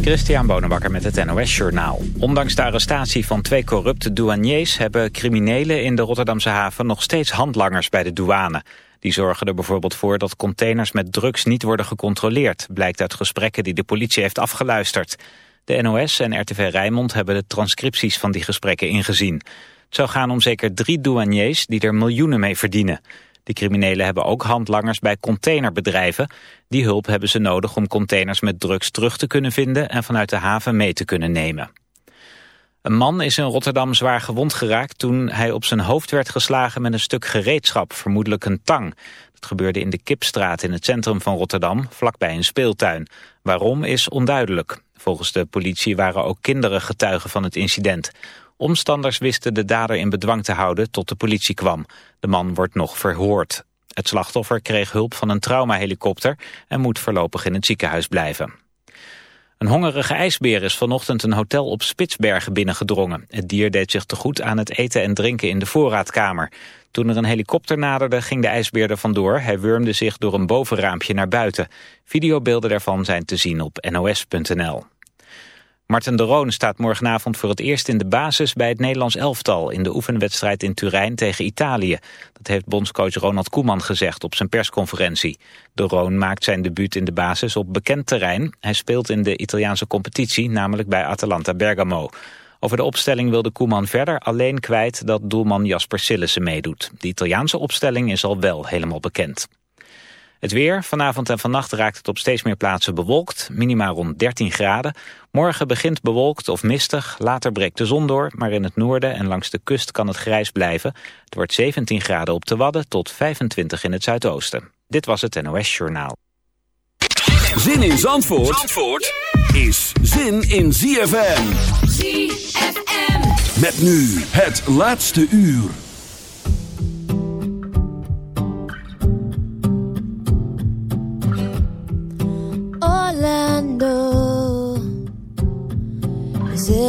Christian Bonenbakker met het NOS Journaal. Ondanks de arrestatie van twee corrupte douaniers... hebben criminelen in de Rotterdamse haven nog steeds handlangers bij de douane. Die zorgen er bijvoorbeeld voor dat containers met drugs niet worden gecontroleerd... blijkt uit gesprekken die de politie heeft afgeluisterd. De NOS en RTV Rijnmond hebben de transcripties van die gesprekken ingezien. Het zou gaan om zeker drie douaniers die er miljoenen mee verdienen... De criminelen hebben ook handlangers bij containerbedrijven. Die hulp hebben ze nodig om containers met drugs terug te kunnen vinden en vanuit de haven mee te kunnen nemen. Een man is in Rotterdam zwaar gewond geraakt toen hij op zijn hoofd werd geslagen met een stuk gereedschap, vermoedelijk een tang. Dat gebeurde in de Kipstraat in het centrum van Rotterdam, vlakbij een speeltuin. Waarom is onduidelijk. Volgens de politie waren ook kinderen getuigen van het incident. Omstanders wisten de dader in bedwang te houden tot de politie kwam. De man wordt nog verhoord. Het slachtoffer kreeg hulp van een traumahelikopter en moet voorlopig in het ziekenhuis blijven. Een hongerige ijsbeer is vanochtend een hotel op Spitsbergen binnengedrongen. Het dier deed zich te goed aan het eten en drinken in de voorraadkamer. Toen er een helikopter naderde ging de ijsbeer er vandoor. Hij wurmde zich door een bovenraampje naar buiten. Videobeelden daarvan zijn te zien op nos.nl. Marten de Roon staat morgenavond voor het eerst in de basis bij het Nederlands elftal in de oefenwedstrijd in Turijn tegen Italië. Dat heeft bondscoach Ronald Koeman gezegd op zijn persconferentie. De Roon maakt zijn debuut in de basis op bekend terrein. Hij speelt in de Italiaanse competitie, namelijk bij Atalanta Bergamo. Over de opstelling wilde Koeman verder alleen kwijt dat doelman Jasper Sillissen meedoet. De Italiaanse opstelling is al wel helemaal bekend. Het weer, vanavond en vannacht raakt het op steeds meer plaatsen bewolkt, minimaal rond 13 graden. Morgen begint bewolkt of mistig, later breekt de zon door, maar in het noorden en langs de kust kan het grijs blijven. Het wordt 17 graden op de Wadden tot 25 in het zuidoosten. Dit was het NOS Journaal. Zin in Zandvoort, Zandvoort is zin in ZFM. ZFM. Met nu het laatste uur.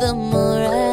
The more I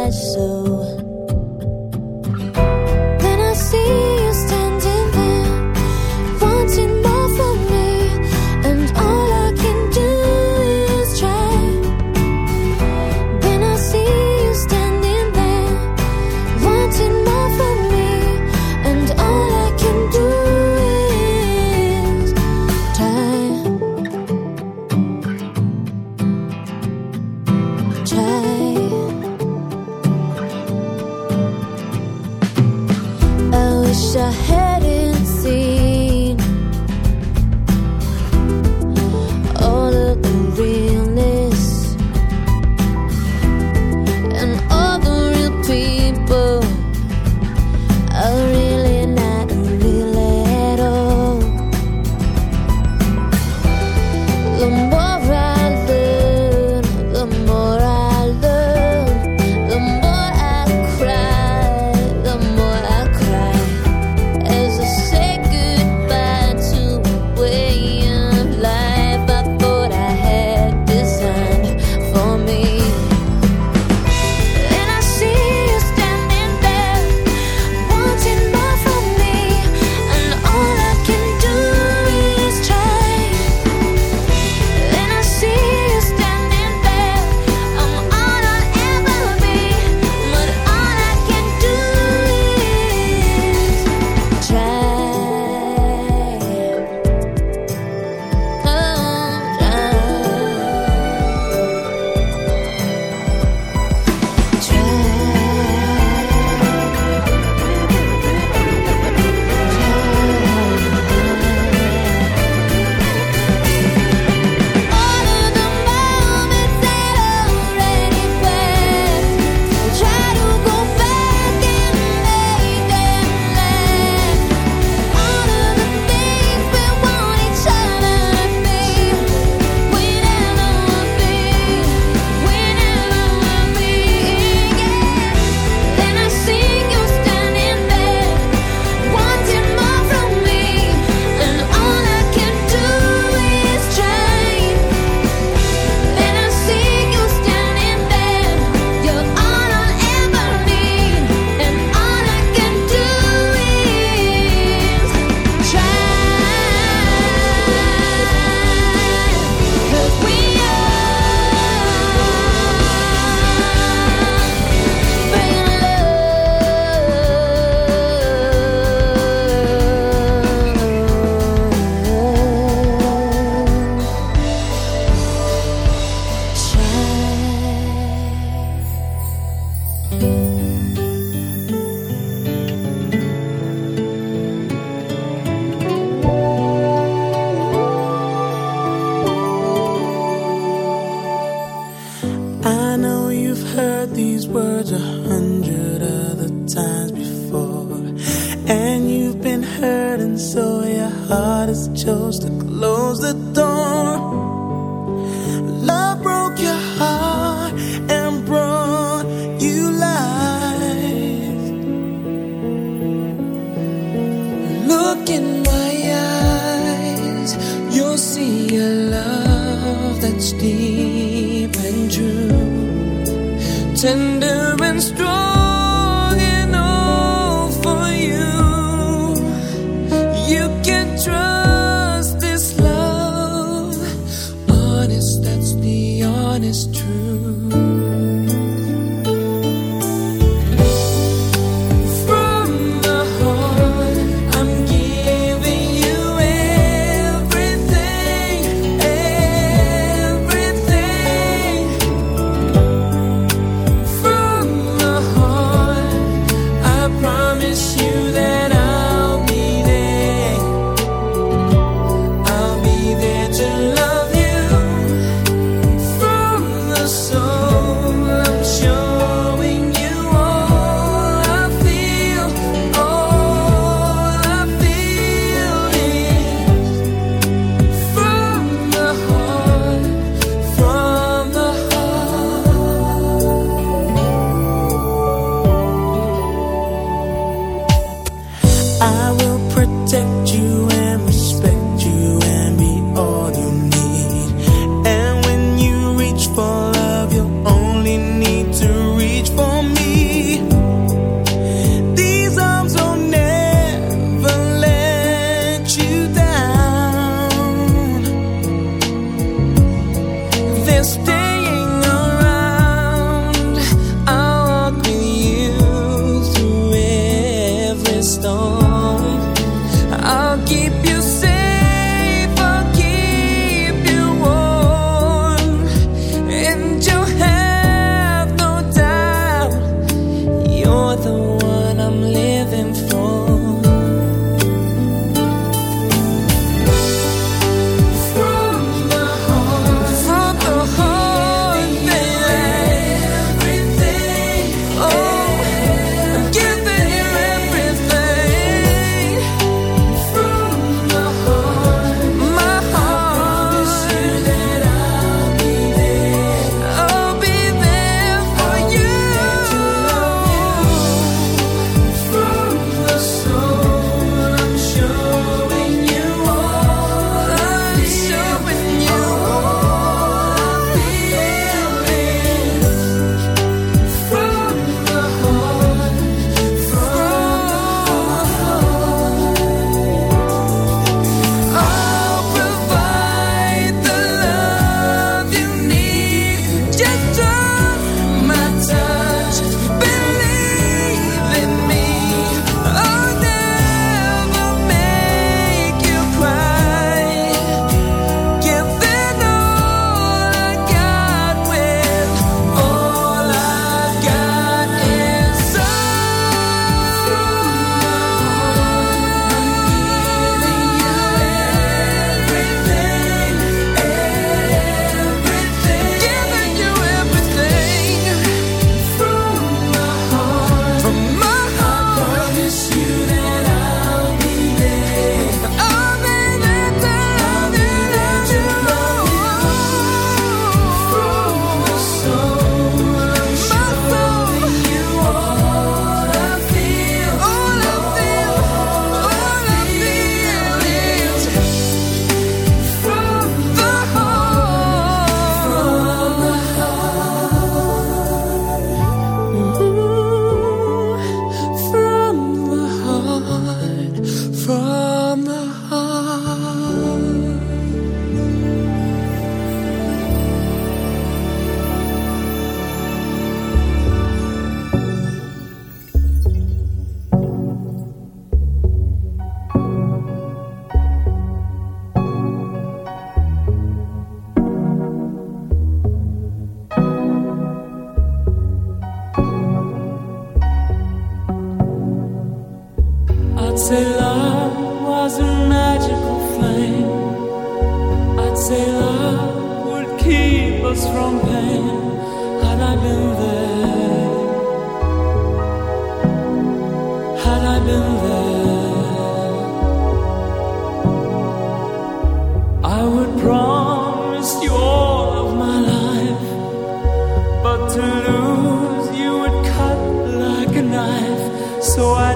to lose, you would cut like a knife. So I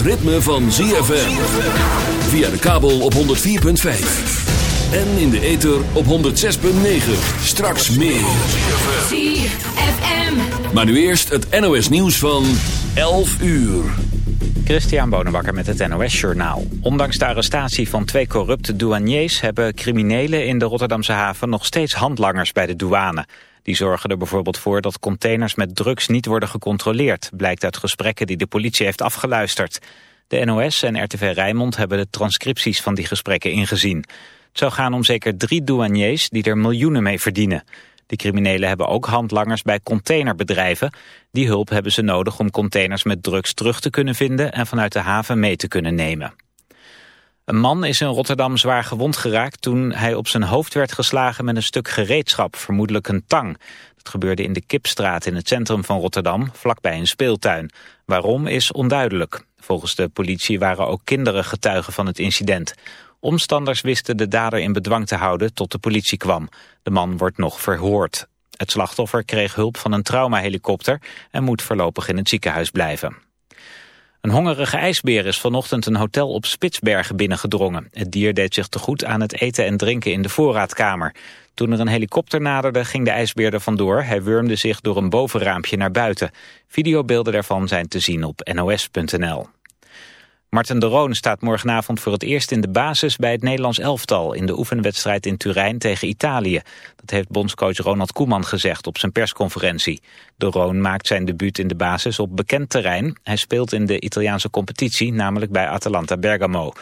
het ritme van ZFM. Via de kabel op 104.5. En in de ether op 106.9. Straks meer. ZFM. Maar nu eerst het NOS nieuws van 11 uur. Christian Bonenbakker met het NOS Journaal. Ondanks de arrestatie van twee corrupte douaniers... hebben criminelen in de Rotterdamse haven nog steeds handlangers bij de douane. Die zorgen er bijvoorbeeld voor dat containers met drugs niet worden gecontroleerd... blijkt uit gesprekken die de politie heeft afgeluisterd. De NOS en RTV Rijnmond hebben de transcripties van die gesprekken ingezien. Het zou gaan om zeker drie douaniers die er miljoenen mee verdienen. De criminelen hebben ook handlangers bij containerbedrijven. Die hulp hebben ze nodig om containers met drugs terug te kunnen vinden... en vanuit de haven mee te kunnen nemen. Een man is in Rotterdam zwaar gewond geraakt toen hij op zijn hoofd werd geslagen met een stuk gereedschap, vermoedelijk een tang. Dat gebeurde in de Kipstraat in het centrum van Rotterdam, vlakbij een speeltuin. Waarom is onduidelijk. Volgens de politie waren ook kinderen getuigen van het incident. Omstanders wisten de dader in bedwang te houden tot de politie kwam. De man wordt nog verhoord. Het slachtoffer kreeg hulp van een traumahelikopter en moet voorlopig in het ziekenhuis blijven. Een hongerige ijsbeer is vanochtend een hotel op Spitsbergen binnengedrongen. Het dier deed zich te goed aan het eten en drinken in de voorraadkamer. Toen er een helikopter naderde ging de ijsbeer er vandoor. Hij wurmde zich door een bovenraampje naar buiten. Videobeelden daarvan zijn te zien op nos.nl. Marten de Roon staat morgenavond voor het eerst in de basis bij het Nederlands elftal in de oefenwedstrijd in Turijn tegen Italië. Dat heeft bondscoach Ronald Koeman gezegd op zijn persconferentie. De Roon maakt zijn debuut in de basis op bekend terrein. Hij speelt in de Italiaanse competitie, namelijk bij Atalanta Bergamo.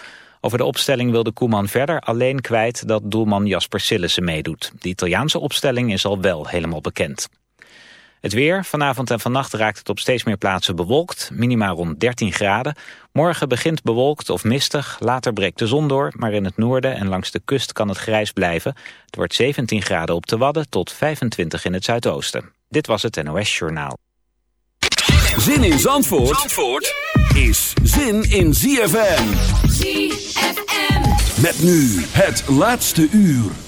Over de opstelling wilde Koeman verder alleen kwijt dat doelman Jasper Sillissen meedoet. De Italiaanse opstelling is al wel helemaal bekend. Het weer, vanavond en vannacht raakt het op steeds meer plaatsen bewolkt. Minima rond 13 graden. Morgen begint bewolkt of mistig. Later breekt de zon door, maar in het noorden en langs de kust kan het grijs blijven. Het wordt 17 graden op de Wadden tot 25 in het zuidoosten. Dit was het NOS Journaal. Zin in Zandvoort, Zandvoort is zin in ZFM. ZFM. Met nu het laatste uur.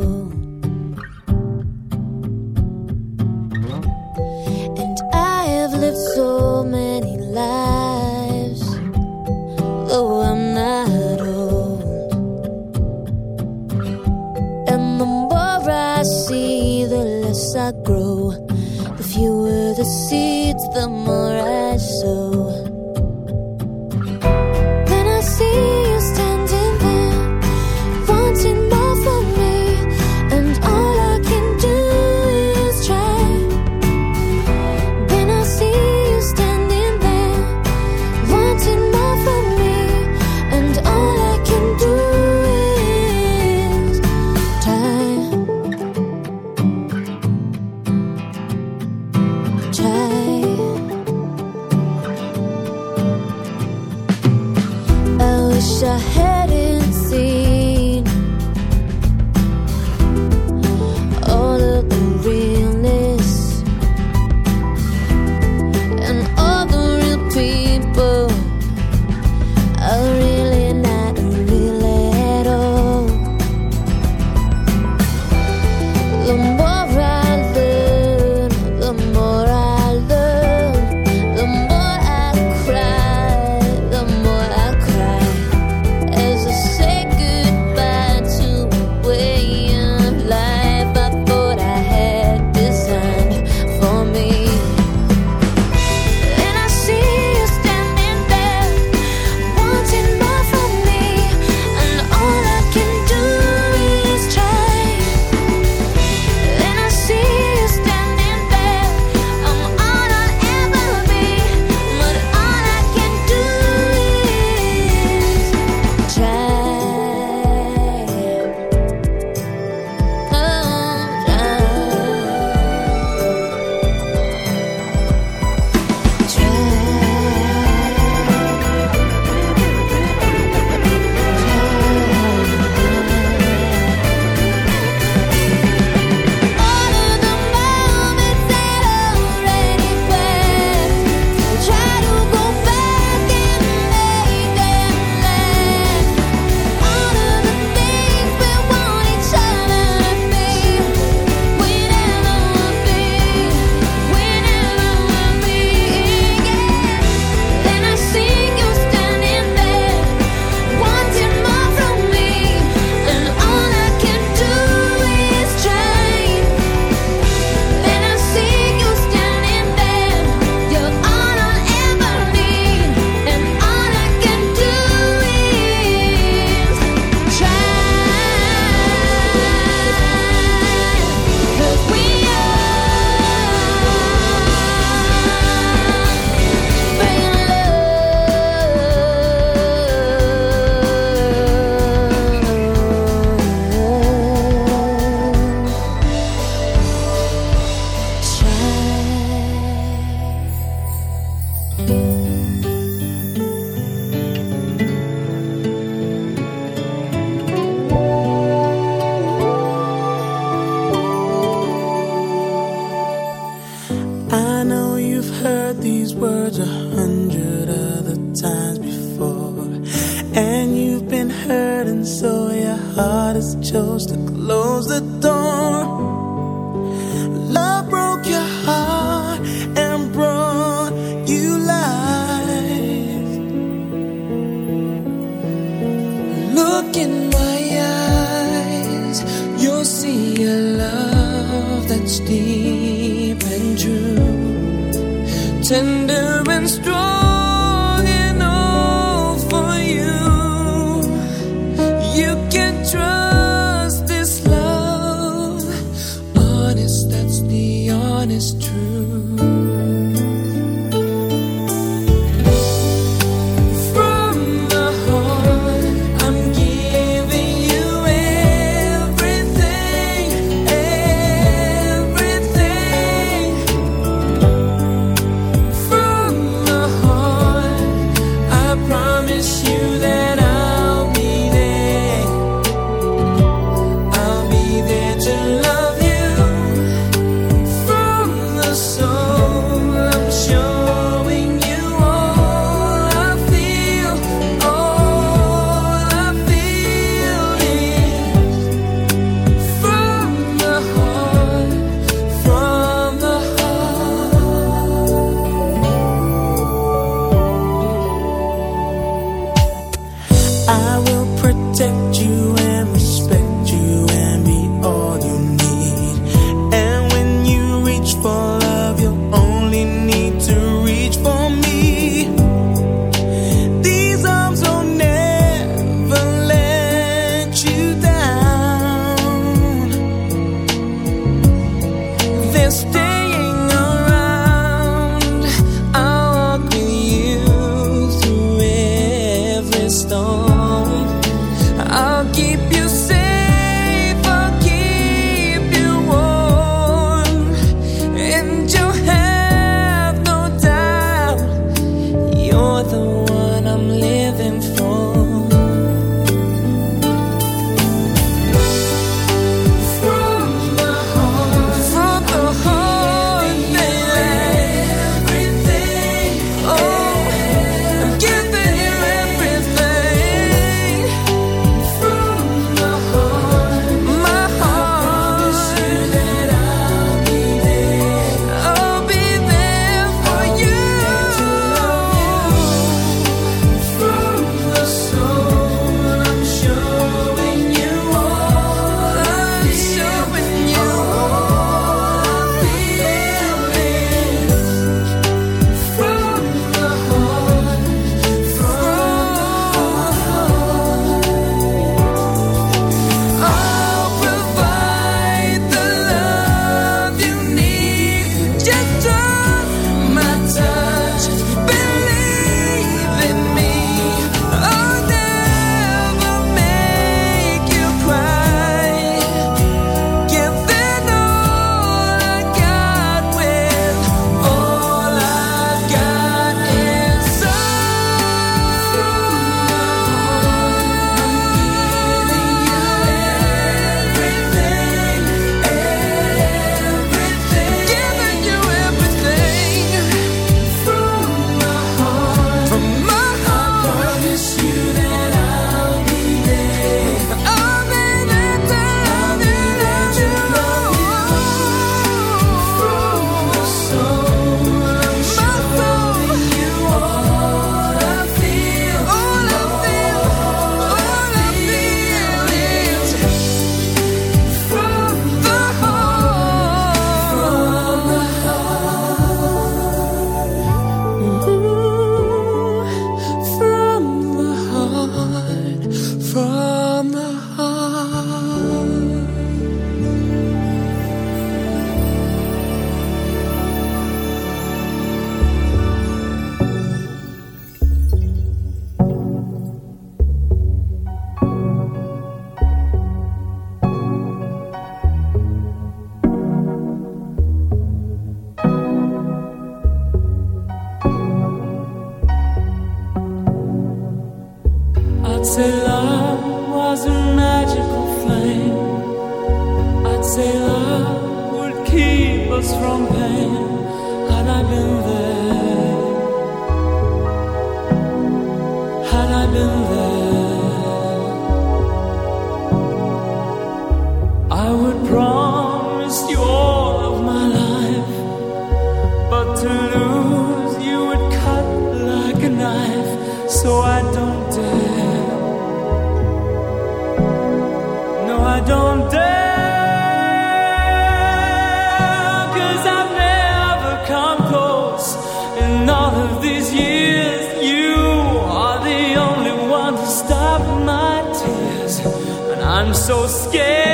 So scared.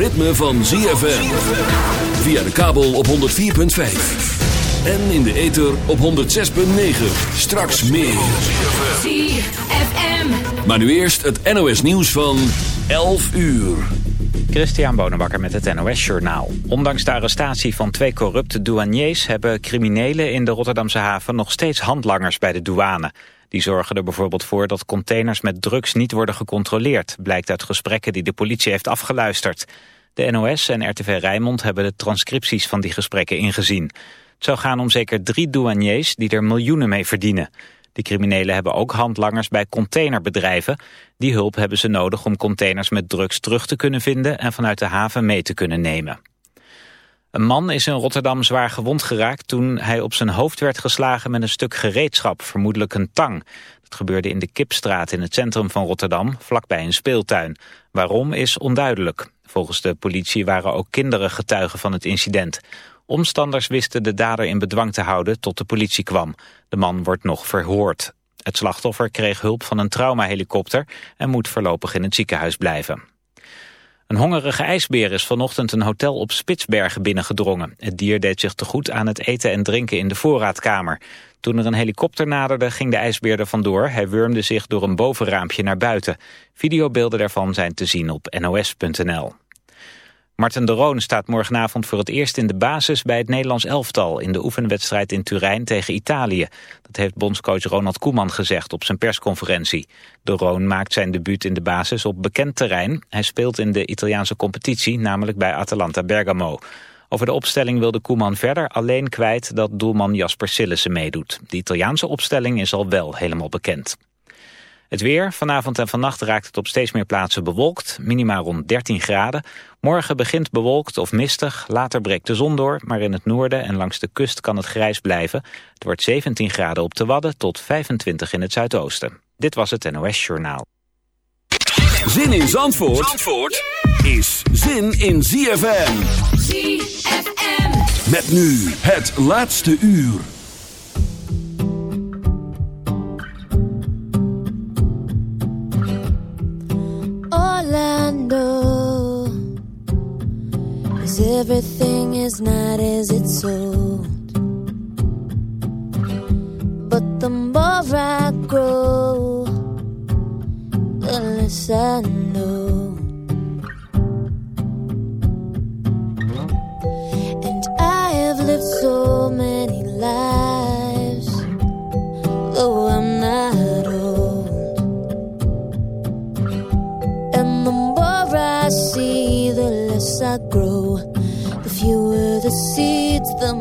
Ritme van ZFM. Via de kabel op 104.5. En in de ether op 106.9. Straks meer. ZFM. Maar nu eerst het NOS nieuws van 11 uur. Christian Bonenbakker met het NOS Journaal. Ondanks de arrestatie van twee corrupte douaniers... hebben criminelen in de Rotterdamse haven nog steeds handlangers bij de douane. Die zorgen er bijvoorbeeld voor dat containers met drugs niet worden gecontroleerd... blijkt uit gesprekken die de politie heeft afgeluisterd. De NOS en RTV Rijnmond hebben de transcripties van die gesprekken ingezien. Het zou gaan om zeker drie douaniers die er miljoenen mee verdienen. De criminelen hebben ook handlangers bij containerbedrijven. Die hulp hebben ze nodig om containers met drugs terug te kunnen vinden... en vanuit de haven mee te kunnen nemen. Een man is in Rotterdam zwaar gewond geraakt toen hij op zijn hoofd werd geslagen met een stuk gereedschap, vermoedelijk een tang. Dat gebeurde in de Kipstraat in het centrum van Rotterdam, vlakbij een speeltuin. Waarom is onduidelijk. Volgens de politie waren ook kinderen getuigen van het incident. Omstanders wisten de dader in bedwang te houden tot de politie kwam. De man wordt nog verhoord. Het slachtoffer kreeg hulp van een traumahelikopter en moet voorlopig in het ziekenhuis blijven. Een hongerige ijsbeer is vanochtend een hotel op Spitsbergen binnengedrongen. Het dier deed zich te goed aan het eten en drinken in de voorraadkamer. Toen er een helikopter naderde ging de ijsbeer er vandoor. Hij wurmde zich door een bovenraampje naar buiten. Videobeelden daarvan zijn te zien op nos.nl. Marten de Roon staat morgenavond voor het eerst in de basis bij het Nederlands elftal in de oefenwedstrijd in Turijn tegen Italië. Dat heeft bondscoach Ronald Koeman gezegd op zijn persconferentie. De Roon maakt zijn debuut in de basis op bekend terrein. Hij speelt in de Italiaanse competitie, namelijk bij Atalanta Bergamo. Over de opstelling wilde Koeman verder alleen kwijt dat doelman Jasper Sillissen meedoet. De Italiaanse opstelling is al wel helemaal bekend. Het weer. Vanavond en vannacht raakt het op steeds meer plaatsen bewolkt. Minima rond 13 graden. Morgen begint bewolkt of mistig. Later breekt de zon door. Maar in het noorden en langs de kust kan het grijs blijven. Het wordt 17 graden op de Wadden tot 25 in het zuidoosten. Dit was het NOS Journaal. Zin in Zandvoort, Zandvoort is zin in ZFM. ZFM. Met nu het laatste uur. Know is everything is not as it's sold. But the more I grow, the less I know. And I have lived so it's the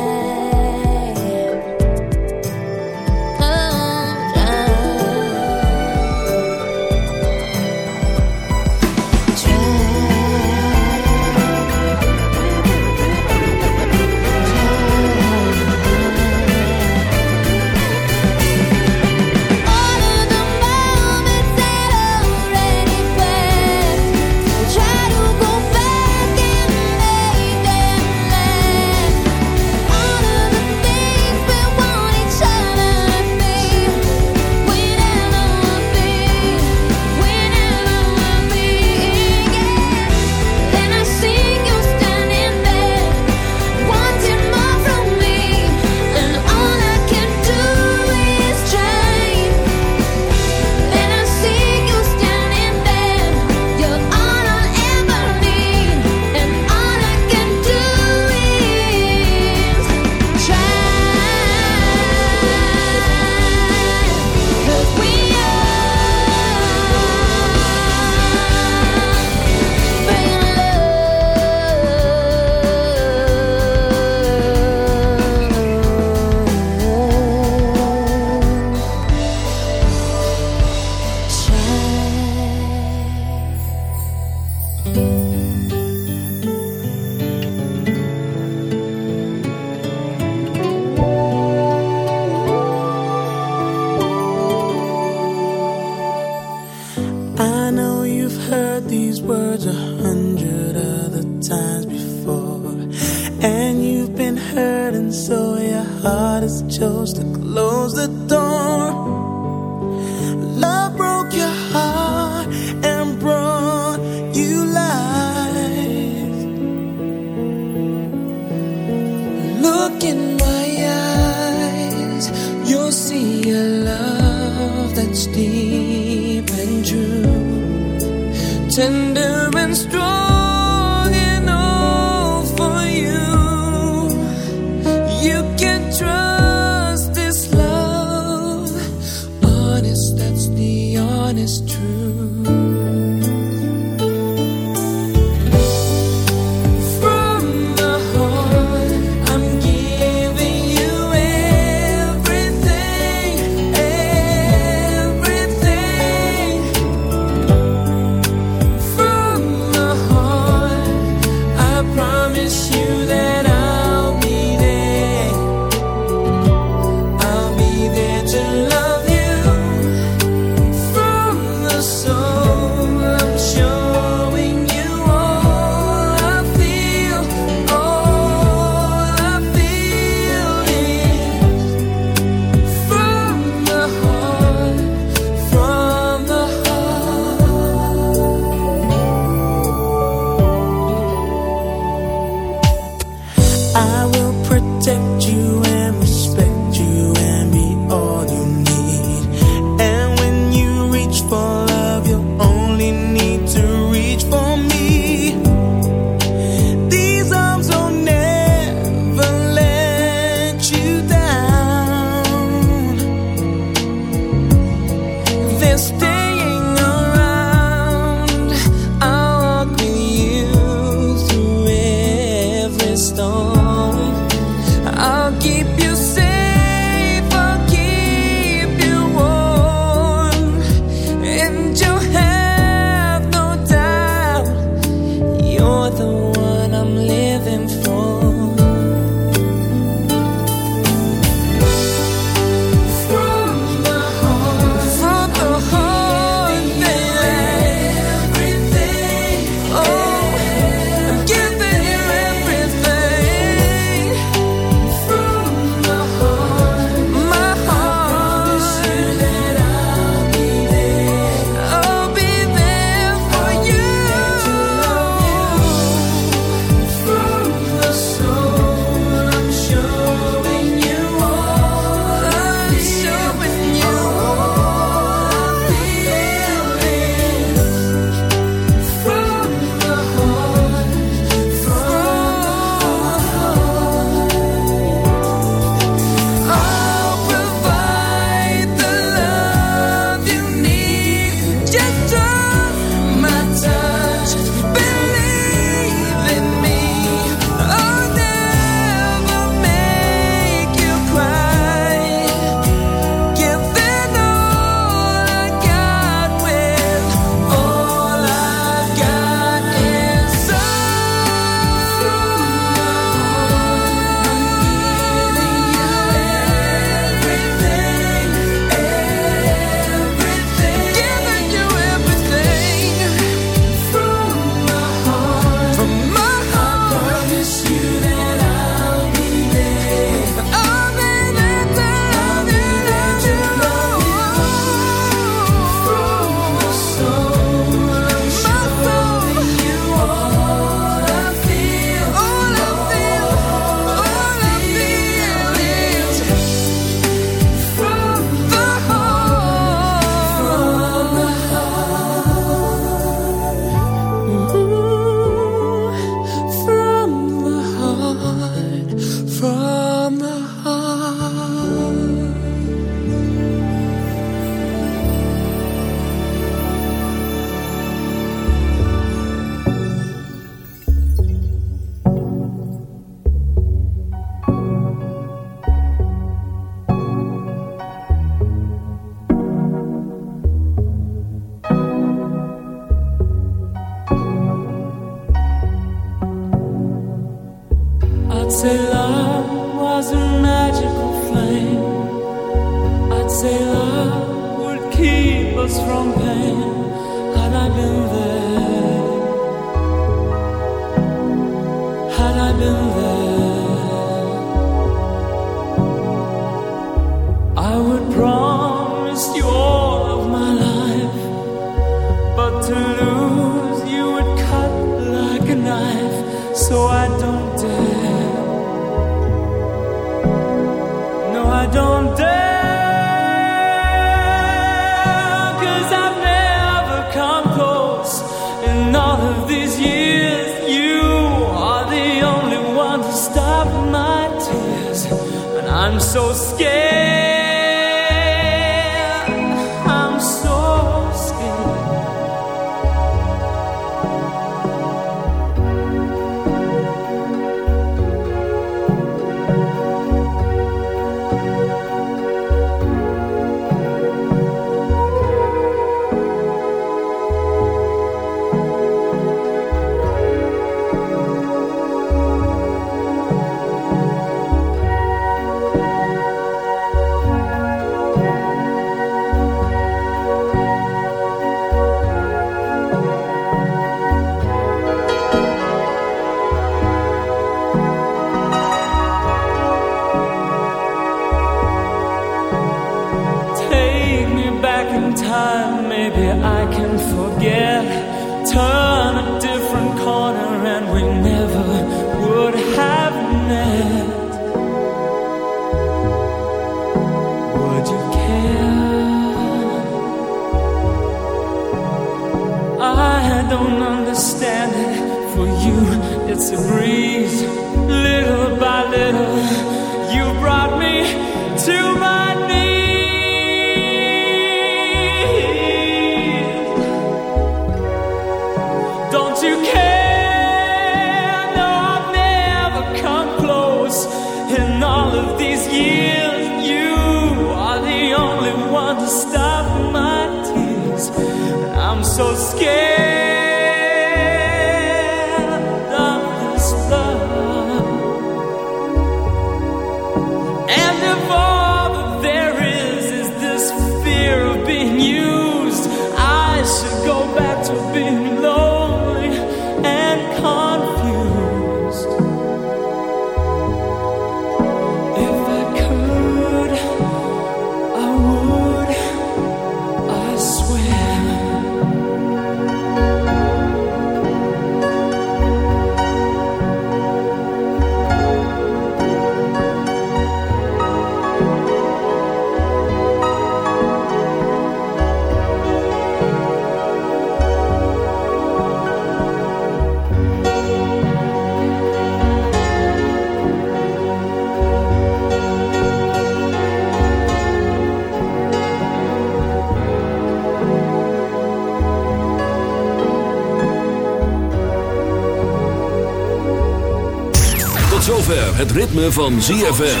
het ritme van ZFM.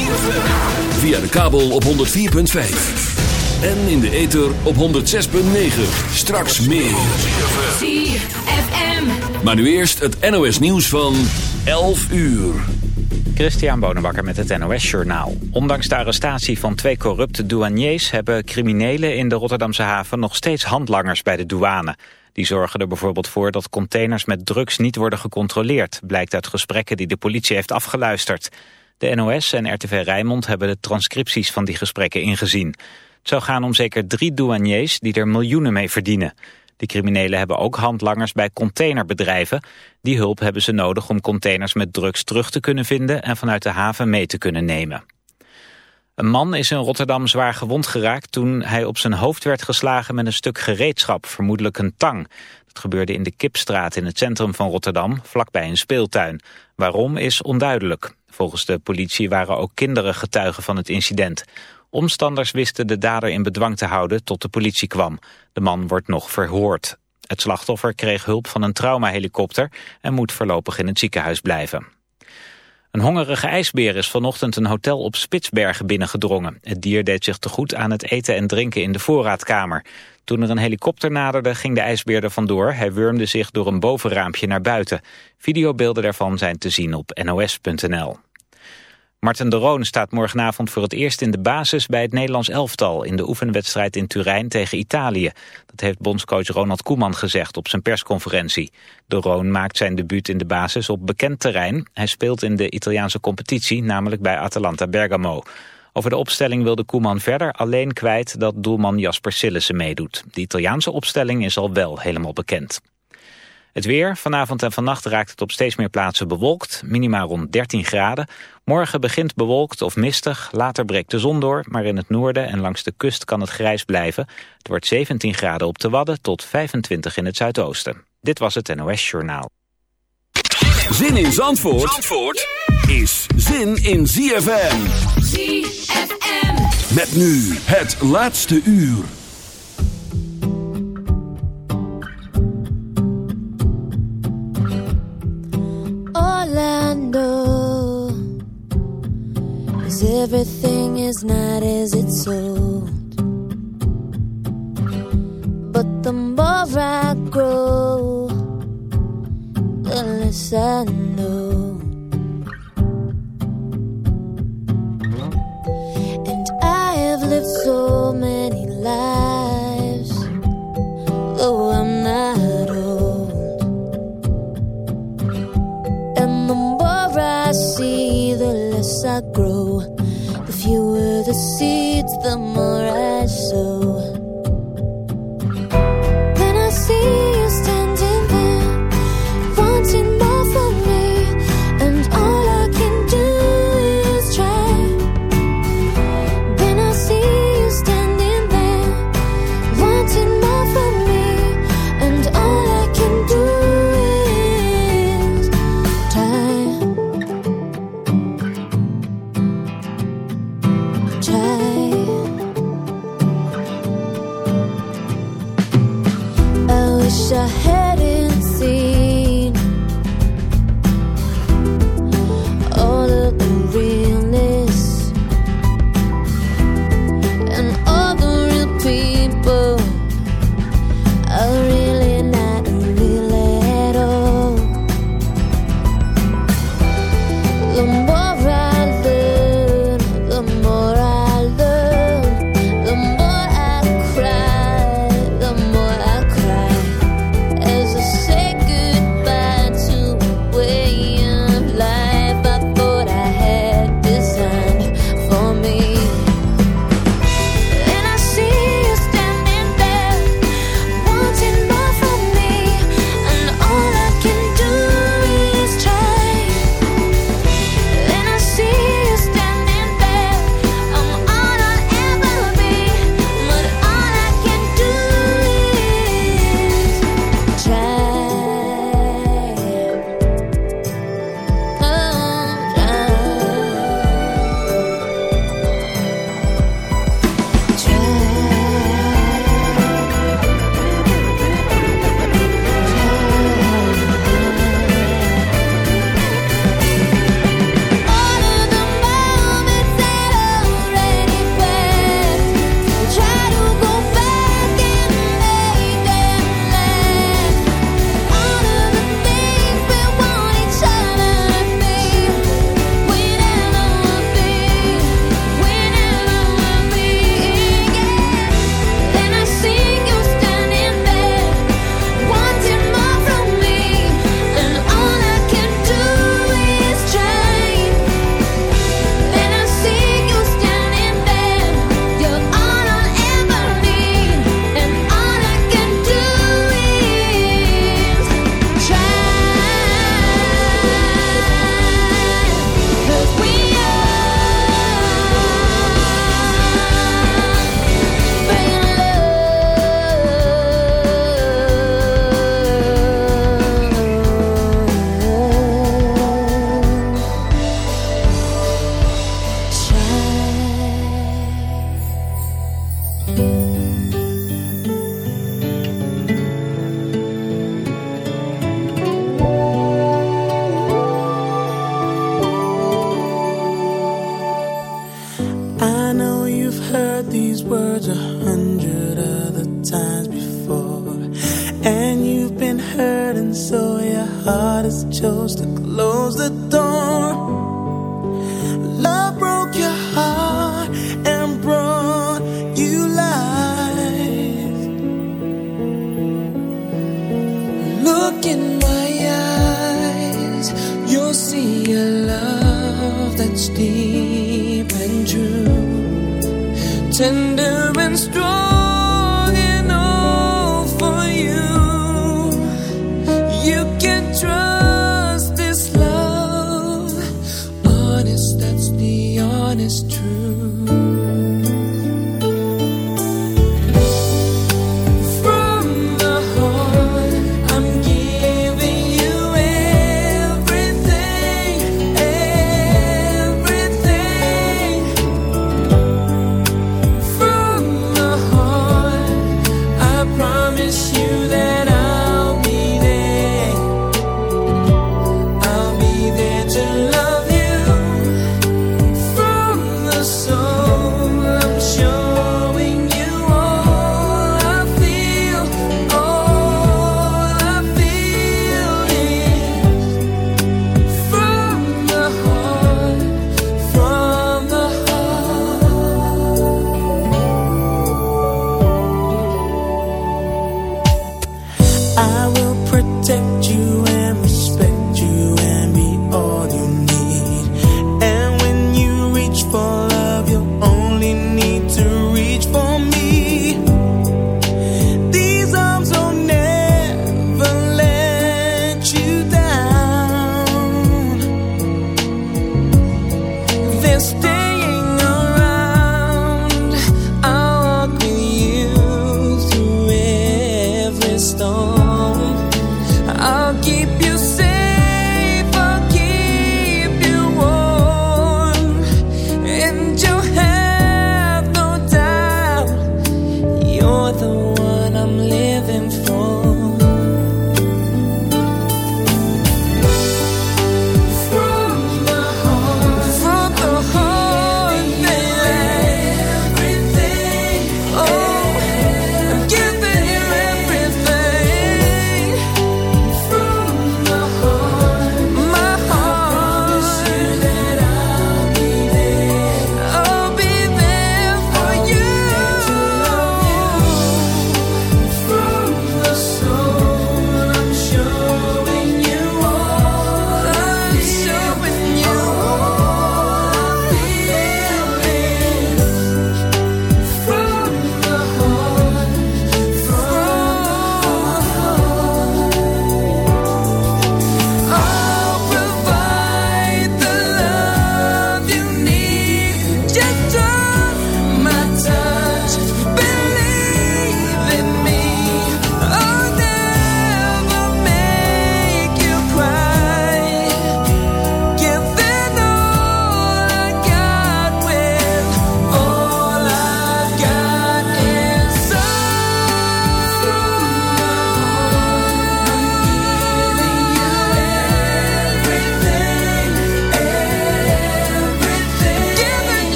Via de kabel op 104.5. En in de ether op 106.9. Straks meer. ZFM. Maar nu eerst het NOS nieuws van 11 uur. Christian Bonenbakker met het NOS Journaal. Ondanks de arrestatie van twee corrupte douaniers... hebben criminelen in de Rotterdamse haven nog steeds handlangers bij de douane. Die zorgen er bijvoorbeeld voor dat containers met drugs niet worden gecontroleerd... blijkt uit gesprekken die de politie heeft afgeluisterd. De NOS en RTV Rijnmond hebben de transcripties van die gesprekken ingezien. Het zou gaan om zeker drie douaniers die er miljoenen mee verdienen. De criminelen hebben ook handlangers bij containerbedrijven. Die hulp hebben ze nodig om containers met drugs terug te kunnen vinden... en vanuit de haven mee te kunnen nemen. Een man is in Rotterdam zwaar gewond geraakt toen hij op zijn hoofd werd geslagen met een stuk gereedschap, vermoedelijk een tang. Dat gebeurde in de Kipstraat in het centrum van Rotterdam, vlakbij een speeltuin. Waarom is onduidelijk. Volgens de politie waren ook kinderen getuigen van het incident. Omstanders wisten de dader in bedwang te houden tot de politie kwam. De man wordt nog verhoord. Het slachtoffer kreeg hulp van een traumahelikopter en moet voorlopig in het ziekenhuis blijven. Een hongerige ijsbeer is vanochtend een hotel op Spitsbergen binnengedrongen. Het dier deed zich te goed aan het eten en drinken in de voorraadkamer. Toen er een helikopter naderde ging de ijsbeer er vandoor. Hij wurmde zich door een bovenraampje naar buiten. Videobeelden daarvan zijn te zien op nos.nl. Marten de Roon staat morgenavond voor het eerst in de basis bij het Nederlands elftal in de oefenwedstrijd in Turijn tegen Italië. Dat heeft bondscoach Ronald Koeman gezegd op zijn persconferentie. De Roon maakt zijn debuut in de basis op bekend terrein. Hij speelt in de Italiaanse competitie, namelijk bij Atalanta Bergamo. Over de opstelling wilde Koeman verder alleen kwijt dat doelman Jasper Sillissen meedoet. De Italiaanse opstelling is al wel helemaal bekend. Het weer, vanavond en vannacht raakt het op steeds meer plaatsen bewolkt. Minima rond 13 graden. Morgen begint bewolkt of mistig. Later breekt de zon door, maar in het noorden en langs de kust kan het grijs blijven. Het wordt 17 graden op de Wadden tot 25 in het zuidoosten. Dit was het NOS Journaal. Zin in Zandvoort, Zandvoort is zin in ZFM. ZFM. Met nu het laatste uur. Orlando. Cause everything is not as it's sold. But the more I grow, the less I know. And I have lived so many lives, though I'm not. as I grow, the fewer the seeds, the more I sow.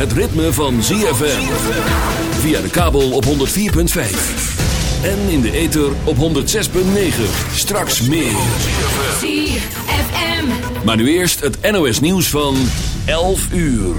Het ritme van ZFM. Via de kabel op 104.5. En in de ether op 106.9. Straks meer. ZFM. Maar nu eerst het NOS nieuws van 11 uur.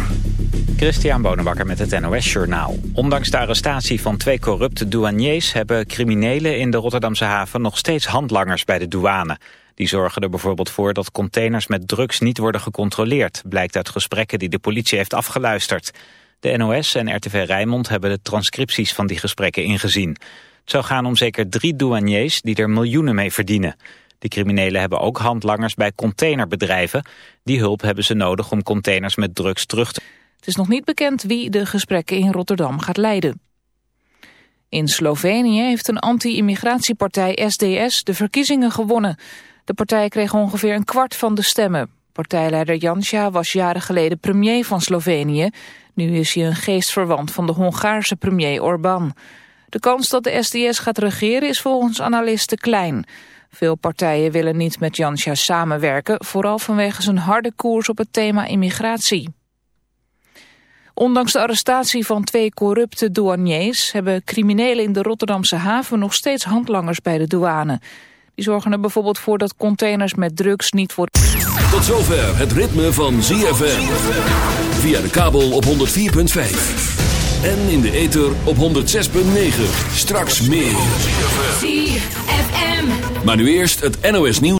Christian Bonenbakker met het NOS Journaal. Ondanks de arrestatie van twee corrupte douaniers... hebben criminelen in de Rotterdamse haven nog steeds handlangers bij de douane. Die zorgen er bijvoorbeeld voor dat containers met drugs niet worden gecontroleerd... blijkt uit gesprekken die de politie heeft afgeluisterd. De NOS en RTV Rijnmond hebben de transcripties van die gesprekken ingezien. Het zou gaan om zeker drie douaniers die er miljoenen mee verdienen. De criminelen hebben ook handlangers bij containerbedrijven. Die hulp hebben ze nodig om containers met drugs terug te... Het is nog niet bekend wie de gesprekken in Rotterdam gaat leiden. In Slovenië heeft een anti-immigratiepartij SDS de verkiezingen gewonnen. De partij kreeg ongeveer een kwart van de stemmen. Partijleider Janša was jaren geleden premier van Slovenië. Nu is hij een geestverwant van de Hongaarse premier Orbán. De kans dat de SDS gaat regeren is volgens analisten klein. Veel partijen willen niet met Janša samenwerken... vooral vanwege zijn harde koers op het thema immigratie. Ondanks de arrestatie van twee corrupte douaniers... hebben criminelen in de Rotterdamse haven nog steeds handlangers bij de douane. Die zorgen er bijvoorbeeld voor dat containers met drugs niet worden... Tot zover het ritme van ZFM. Via de kabel op 104.5. En in de ether op 106.9. Straks meer. ZFM. Maar nu eerst het NOS nieuws.